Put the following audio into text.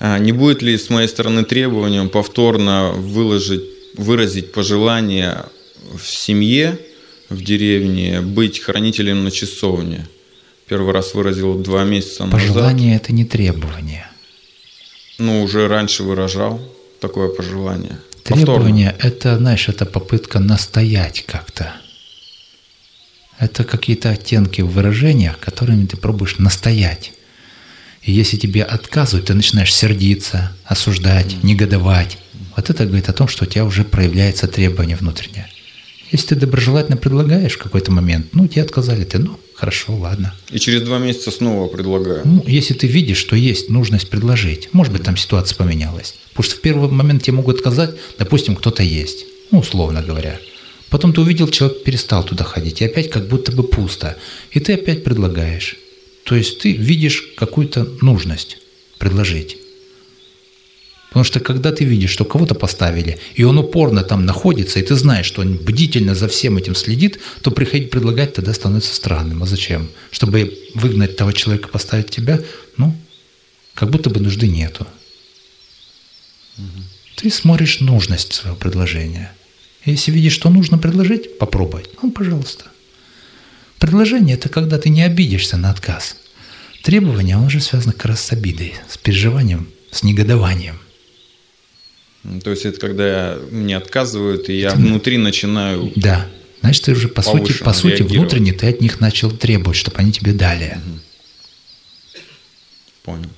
А не будет ли с моей стороны требованием повторно выложить, выразить пожелание в семье, в деревне, быть хранителем на часовне? Первый раз выразил два месяца назад. Пожелание – это не требование. Ну, уже раньше выражал такое пожелание. Требование – это, знаешь, это попытка настоять как-то. Это какие-то оттенки в выражениях, которыми ты пробуешь настоять. И если тебе отказывают, ты начинаешь сердиться, осуждать, негодовать. Вот это говорит о том, что у тебя уже проявляется требование внутреннее. Если ты доброжелательно предлагаешь в какой-то момент, ну, тебе отказали, ты, ну, хорошо, ладно. И через два месяца снова предлагаю. Ну, если ты видишь, что есть нужность предложить, может быть, там ситуация поменялась. Потому что в первый момент тебе могут отказать, допустим, кто-то есть, ну, условно говоря. Потом ты увидел, человек перестал туда ходить, и опять как будто бы пусто. И ты опять предлагаешь. То есть ты видишь какую-то нужность предложить. Потому что когда ты видишь, что кого-то поставили, и он упорно там находится, и ты знаешь, что он бдительно за всем этим следит, то приходить предлагать тогда становится странным. А зачем? Чтобы выгнать того человека, поставить тебя, ну, как будто бы нужды нету. Угу. Ты смотришь нужность своего предложения. Если видишь, что нужно предложить, попробуй. Ну, пожалуйста. Предложение – это когда ты не обидишься на отказ. Требование, оно же связано как раз с обидой, с переживанием, с негодованием – то есть это когда мне отказывают, и я внутри начинаю. Да. Значит, ты уже по сути, по сути внутренне ты от них начал требовать, чтобы они тебе дали. Понял.